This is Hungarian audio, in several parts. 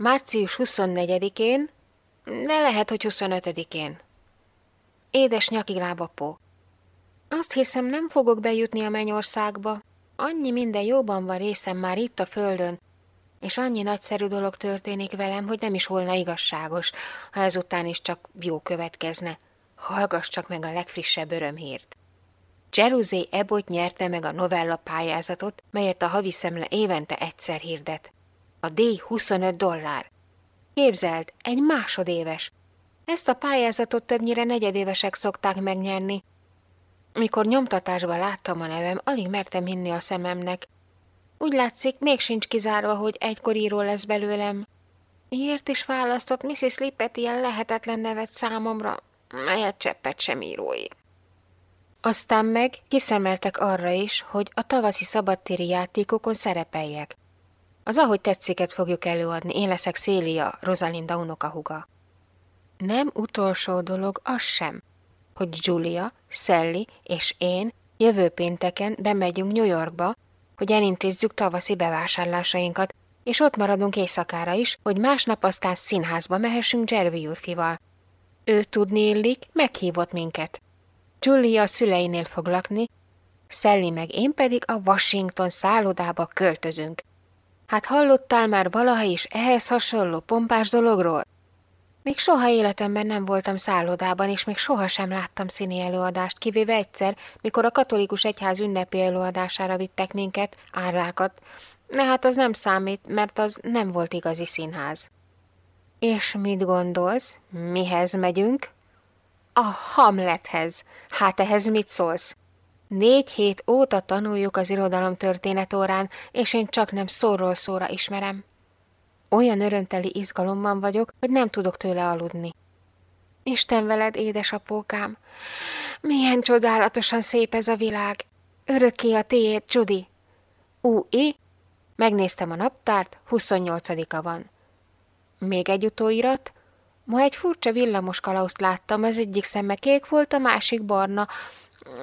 Március 24-én, de lehet, hogy 25-én. Édes nyakiglábapó. Azt hiszem, nem fogok bejutni a mennyországba. Annyi minden jóban van részem már itt a földön, és annyi nagyszerű dolog történik velem, hogy nem is volna igazságos, ha ezután is csak jó következne. Hallgass csak meg a legfrissebb örömhírt. Jeruzé Ebot nyerte meg a novella pályázatot, melyet a havi szemle évente egyszer hirdet. A díj 25 dollár. Képzeld, egy másodéves. Ezt a pályázatot többnyire negyedévesek szokták megnyerni. Mikor nyomtatásban láttam a nevem, alig mertem hinni a szememnek. Úgy látszik, még sincs kizárva, hogy egykor író lesz belőlem. Miért is választott Mrs. Lippet ilyen lehetetlen nevet számomra, melyet cseppet sem írói? Aztán meg kiszemeltek arra is, hogy a tavaszi szabadtéri játékokon szerepeljek. Az ahogy tetsziket fogjuk előadni, én leszek Szélia, Rosalinda unokahuga. Nem utolsó dolog az sem, hogy Julia, Sally és én jövő pénteken bemegyünk New Yorkba, hogy elintézzük tavaszi bevásárlásainkat, és ott maradunk éjszakára is, hogy másnap aztán színházba mehessünk Jerry úrfival. Ő tudni illik, meghívott minket. Julia a szüleinél fog lakni, Sally meg én pedig a Washington szállodába költözünk. Hát hallottál már valaha is ehhez hasonló pompás dologról? Még soha életemben nem voltam szállodában, és még soha sem láttam színi előadást, kivéve egyszer, mikor a katolikus egyház ünnepi előadására vittek minket, árvákat. De hát az nem számít, mert az nem volt igazi színház. És mit gondolsz? Mihez megyünk? A Hamlethez. Hát ehhez mit szólsz? Négy hét óta tanuljuk az irodalom történet órán, és én csak nem szóról szóra ismerem. Olyan örömteli izgalomban vagyok, hogy nem tudok tőle aludni. Isten veled, édesapókám! Milyen csodálatosan szép ez a világ! Örökké a tiéd, Judy! U.I. Megnéztem a naptárt, 28-a van. Még egy utóirat. Ma egy furcsa villamos kalauszt láttam, az egyik szeme kék volt, a másik barna.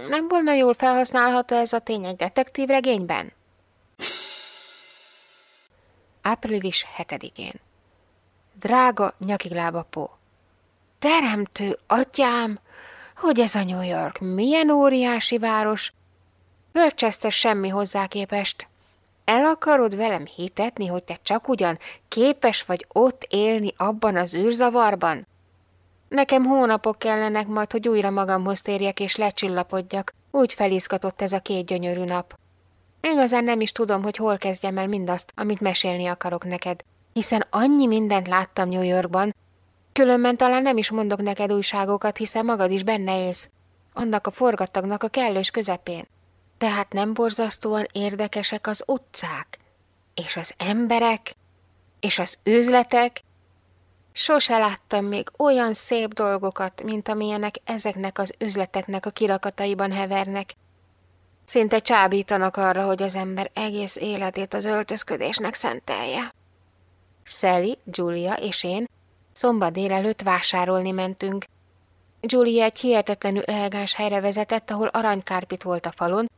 Nem volna jól felhasználható ez a tény egy detektív regényben? április 7-én. Drága nyakiglábapó! Teremtő atyám! Hogy ez a New York? Milyen óriási város! Bölcseszte semmi hozzá képest. El akarod velem hitetni, hogy te csak ugyan képes vagy ott élni abban az űrzavarban? Nekem hónapok kellenek majd, hogy újra magamhoz térjek és lecsillapodjak. Úgy felizgatott ez a két gyönyörű nap. Igazán nem is tudom, hogy hol kezdjem el mindazt, amit mesélni akarok neked, hiszen annyi mindent láttam New Yorkban, különben talán nem is mondok neked újságokat, hiszen magad is benne élsz, annak a forgattagnak a kellős közepén. Tehát nem borzasztóan érdekesek az utcák, és az emberek, és az üzletek. Sose láttam még olyan szép dolgokat, mint amilyenek ezeknek az üzleteknek a kirakataiban hevernek, Szinte csábítanak arra, hogy az ember egész életét az öltözködésnek szentelje. Sally, Julia és én szombat délelőtt vásárolni mentünk. Julia egy hihetetlenül elegáns helyre vezetett, ahol aranykárpit volt a falon,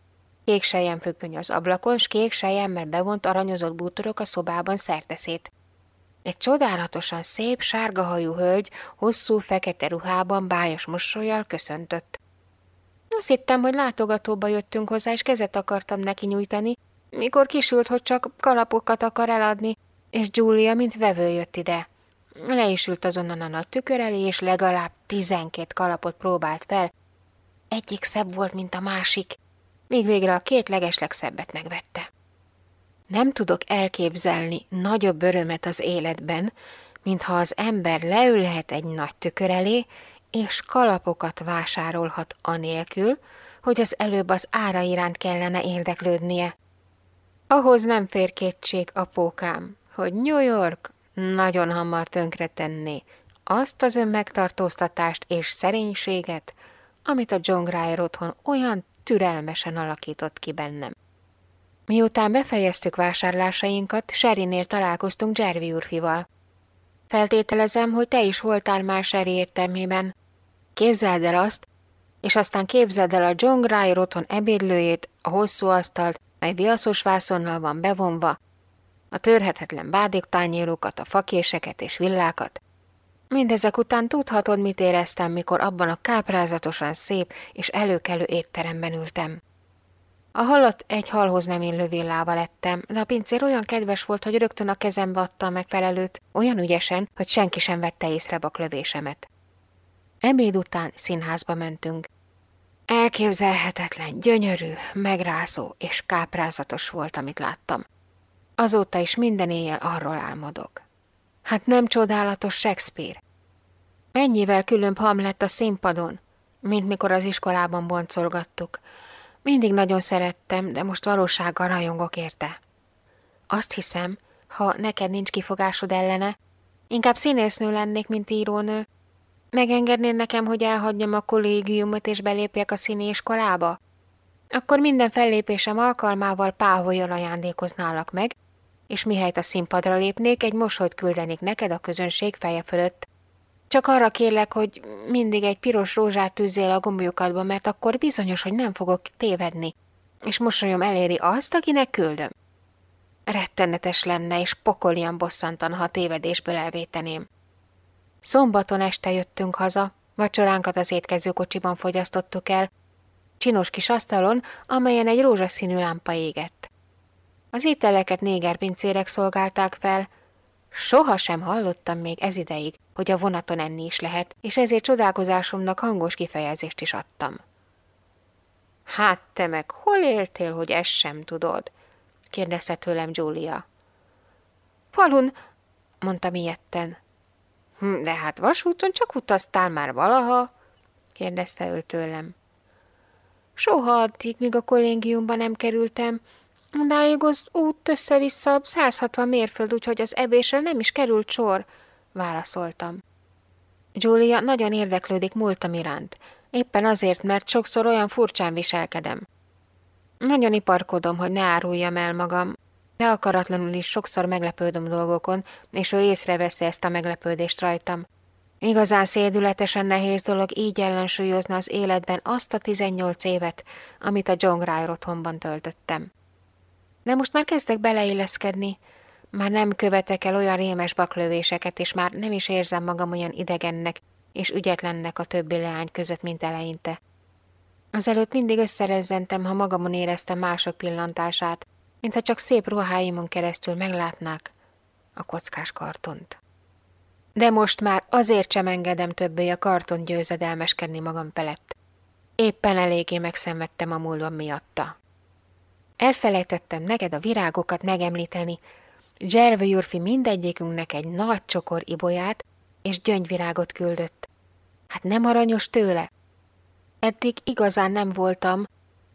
kék függöny az ablakon, s kék sejemmel bevont aranyozott bútorok a szobában szerteszét. Egy csodálatosan szép, sárgahajú hölgy, hosszú, fekete ruhában, bájos mosolyjal köszöntött. Azt hittem, hogy látogatóba jöttünk hozzá, és kezet akartam neki nyújtani, mikor kisült, hogy csak kalapokat akar eladni, és Julia, mint vevő jött ide. Le is ült azonnan a nagy tükör elé, és legalább tizenkét kalapot próbált fel. Egyik szebb volt, mint a másik, míg végre a két legeslegszebbet megvette. Nem tudok elképzelni nagyobb örömet az életben, mintha az ember leülhet egy nagy tükör elé, és kalapokat vásárolhat anélkül, hogy az előbb az ára iránt kellene érdeklődnie. Ahhoz nem fér kétség, apókám, hogy New York nagyon hamar tönkretenné azt az önmegtartóztatást és szerénységet, amit a John Grier otthon olyan türelmesen alakított ki bennem. Miután befejeztük vásárlásainkat, Serinél találkoztunk Jervi úrfival. Feltételezem, hogy te is voltál már Seri értelmében. Képzeld el azt, és aztán képzeld el a John Grier otthon ebédlőjét, a hosszú asztalt, mely viaszos vászonnal van bevonva, a törhetetlen bádéktányérokat, a fakéseket és villákat. Mindezek után tudhatod, mit éreztem, mikor abban a káprázatosan szép és előkelő étteremben ültem. A halat egy halhoz nem illő villával ettem, de a pincér olyan kedves volt, hogy rögtön a kezembe adta a megfelelőt, olyan ügyesen, hogy senki sem vette észre baklövésemet. Ebéd után színházba mentünk. Elképzelhetetlen, gyönyörű, megrázó és káprázatos volt, amit láttam. Azóta is minden éjjel arról álmodok. Hát nem csodálatos Shakespeare? Mennyivel különb Hamlet a színpadon, mint mikor az iskolában boncolgattuk. Mindig nagyon szerettem, de most valósággal rajongok érte. Azt hiszem, ha neked nincs kifogásod ellene, inkább színésznő lennék, mint írónő. Megengednéd nekem, hogy elhagyjam a kollégiumot és belépjek a színéiskolába? Akkor minden fellépésem alkalmával páholyjal ajándékoználak meg, és mihelyt a színpadra lépnék, egy mosolyt küldenék neked a közönség feje fölött. Csak arra kérlek, hogy mindig egy piros rózsát tűzzél a gombjukadba, mert akkor bizonyos, hogy nem fogok tévedni, és mosolyom eléri azt, akinek küldöm. Rettenetes lenne, és pokolian bosszantan, ha tévedésből elvéteném. Szombaton este jöttünk haza, vacsoránkat az étkezőkocsiban fogyasztottuk el, csinos kis asztalon, amelyen egy rózsaszínű lámpa égett. Az ételeket négerpincérek szolgálták fel. Soha sem hallottam még ez ideig, hogy a vonaton enni is lehet, és ezért csodálkozásomnak hangos kifejezést is adtam. Hát te meg hol éltél, hogy ezt sem tudod? kérdezte tőlem Julia. Falun, mondta ilyetten. Hm, de hát vasúton csak utaztál már valaha? kérdezte ő tőlem. Soha addig, míg a kollégiumban nem kerültem, Odáig az út össze-vissza 160 mérföld, úgyhogy az ebésre nem is került sor, válaszoltam. Julia nagyon érdeklődik múltam iránt, éppen azért, mert sokszor olyan furcsán viselkedem. Nagyon iparkodom, hogy ne áruljam el magam, de akaratlanul is sokszor meglepődöm dolgokon, és ő észreveszi ezt a meglepődést rajtam. Igazán szédületesen nehéz dolog így ellensúlyozni az életben azt a 18 évet, amit a John Grier otthonban töltöttem de most már kezdek beleilleszkedni. Már nem követek el olyan rémes baklövéseket, és már nem is érzem magam olyan idegennek és ügyetlennek a többi leány között, mint eleinte. Azelőtt mindig összerezzentem, ha magamon éreztem mások pillantását, mintha csak szép ruháimon keresztül meglátnák a kockás kartont. De most már azért sem engedem többé a karton győzedelmeskedni magam felett. Éppen eléggé megszenvedtem a múlva miatta. Elfelejtettem neked a virágokat megemlíteni. Zserve Jurfi mindegyikünknek egy nagy csokor ibolyát és gyöngyvirágot küldött. Hát nem aranyos tőle? Eddig igazán nem voltam,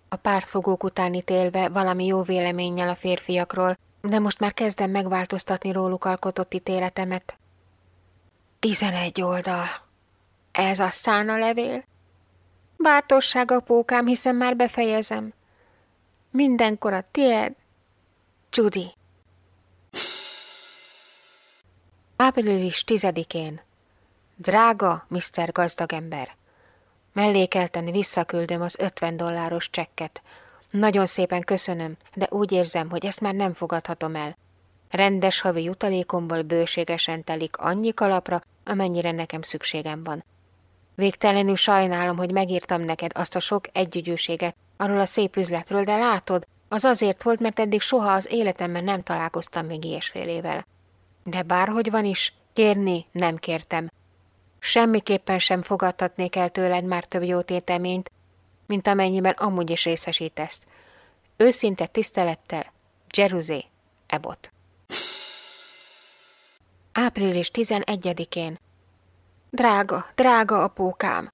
a pártfogók után ítélve valami jó véleménnyel a férfiakról, de most már kezdem megváltoztatni róluk alkotott ítéletemet. Tizenegy oldal. Ez aztán a levél? Bátorság, apókám, hiszen már befejezem. Mindenkor a tiéd, Judy. Április tizedikén. Drága Mr. Gazdagember! Mellékelten visszaküldöm az 50 dolláros csekket. Nagyon szépen köszönöm, de úgy érzem, hogy ezt már nem fogadhatom el. Rendes havi jutalékomból bőségesen telik annyi kalapra, amennyire nekem szükségem van. Végtelenül sajnálom, hogy megírtam neked azt a sok együgyűséget, arról a szép üzletről, de látod, az azért volt, mert eddig soha az életemben nem találkoztam még ilyesfélével. De bárhogy van is, kérni nem kértem. Semmiképpen sem fogadtatnék el tőled már több jó téteményt, mint amennyiben amúgy is részesítesz. Őszinte tisztelettel, Jeruzé, Ebot. Április 11-én Drága, drága apókám!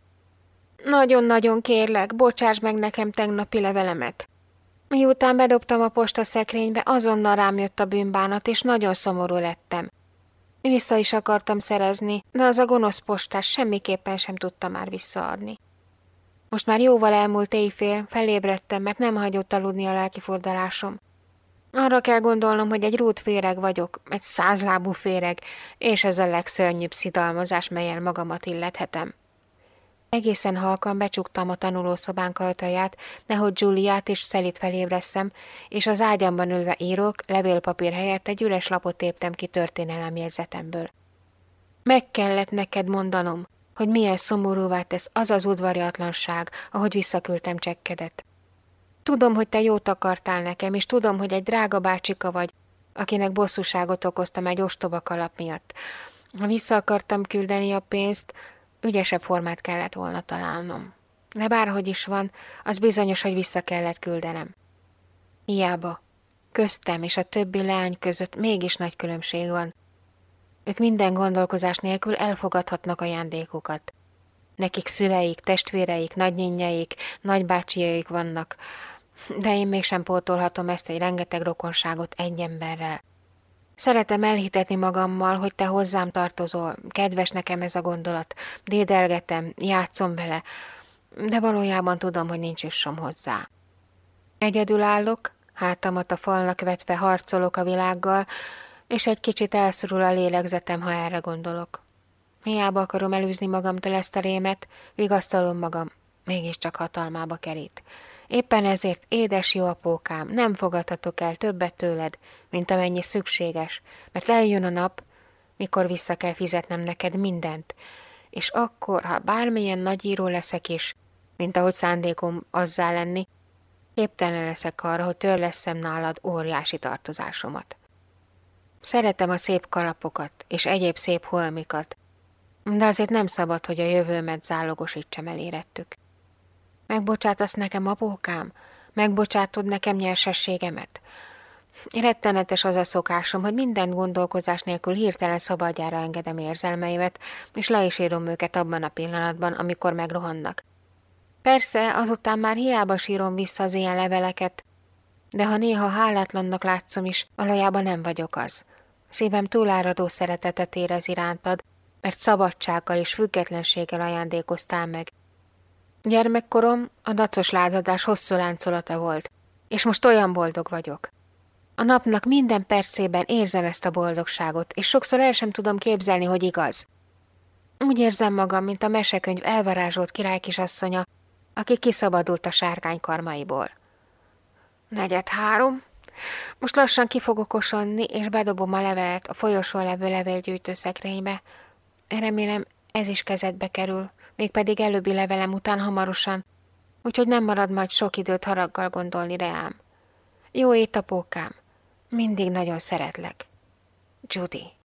Nagyon-nagyon kérlek, bocsáss meg nekem tegnapi levelemet. Miután bedobtam a postaszekrénybe, azonnal rám jött a bűnbánat, és nagyon szomorú lettem. Vissza is akartam szerezni, de az a gonosz postás semmiképpen sem tudta már visszaadni. Most már jóval elmúlt éjfél, felébredtem, mert nem hagyott aludni a lelkifordalásom. Arra kell gondolnom, hogy egy rút féreg vagyok, egy százlábú féreg, és ez a legszörnyűbb szidalmazás, melyen magamat illethetem. Egészen halkan becsuktam a tanulószobánk ajtaját, nehogy Juliát és Szelit felébresszem, és az ágyamban ülve írok, levélpapír helyett egy üres lapot téptem ki történelemjegyzetemből. Meg kellett neked mondanom, hogy milyen szomorúvá tesz az az udvariatlanság, ahogy visszaküldtem csekkedet. Tudom, hogy te jót akartál nekem, és tudom, hogy egy drága bácsika vagy, akinek bosszúságot okoztam egy ostoba kalap miatt. Ha vissza akartam küldeni a pénzt, ügyesebb formát kellett volna találnom. De bárhogy is van, az bizonyos, hogy vissza kellett küldenem. Hiába. Köztem és a többi lány között mégis nagy különbség van. Ők minden gondolkozás nélkül elfogadhatnak ajándékokat. Nekik szüleik, testvéreik, nagynényeik, nagybácsiaik vannak, de én mégsem pótolhatom ezt egy rengeteg rokonságot egy emberrel. Szeretem elhitetni magammal, hogy te hozzám tartozol, kedves nekem ez a gondolat, dédelgetem, játszom vele, de valójában tudom, hogy nincs jussom hozzá. Egyedül állok, hátamat a falnak vetve harcolok a világgal, és egy kicsit elszorul a lélegzetem, ha erre gondolok. Hiába akarom elűzni magamtól ezt a rémet, vigasztalom magam, mégiscsak hatalmába kerít. Éppen ezért, édes jó apókám, nem fogadhatok el többet tőled, mint amennyi szükséges, mert eljön a nap, mikor vissza kell fizetnem neked mindent, és akkor, ha bármilyen nagy író leszek is, mint ahogy szándékom azzá lenni, képtelen leszek arra, hogy törleszem nálad óriási tartozásomat. Szeretem a szép kalapokat és egyéb szép holmikat, de azért nem szabad, hogy a jövőmet zálogosítsam elérettük. Megbocsátasz nekem, apókám? Megbocsátod nekem nyersességemet? Rettenetes az a szokásom, hogy minden gondolkozás nélkül hirtelen szabadjára engedem érzelmeimet, és le is írom őket abban a pillanatban, amikor megrohannak. Persze, azután már hiába sírom vissza az ilyen leveleket, de ha néha hálátlannak látszom is, valójában nem vagyok az. Szívem túláradó szeretetet érez irántad, mert szabadsággal és függetlenséggel ajándékoztál meg, Gyermekkorom a dacos lázadás hosszú láncolata volt, és most olyan boldog vagyok. A napnak minden percében érzem ezt a boldogságot, és sokszor el sem tudom képzelni, hogy igaz. Úgy érzem magam, mint a mesekönyv elvarázsolt királykisasszonya, aki kiszabadult a sárkány karmaiból. Negyed három. Most lassan ki fogok osonni, és bedobom a levelet a folyosón levő levélgyűjtő szekrénybe. Remélem, ez is kezedbe kerül mégpedig előbbi levelem után hamarosan, úgyhogy nem marad majd sok időt haraggal gondolni reám. Jó ét, mindig nagyon szeretlek. Judy